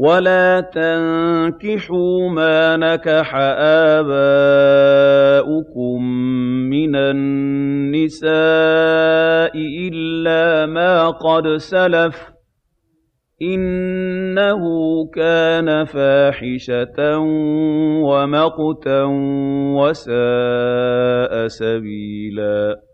وَلَا تَنكِحُوا مَا نَكَحَ آبَاؤُكُم مِّنَ النِّسَاءِ إِلَّا مَا قَدْ سَلَفَ ۚ إِنَّهُ كَانَ فَاحِشَةً وَمَقْتًا وَسَاءَ سَبِيلًا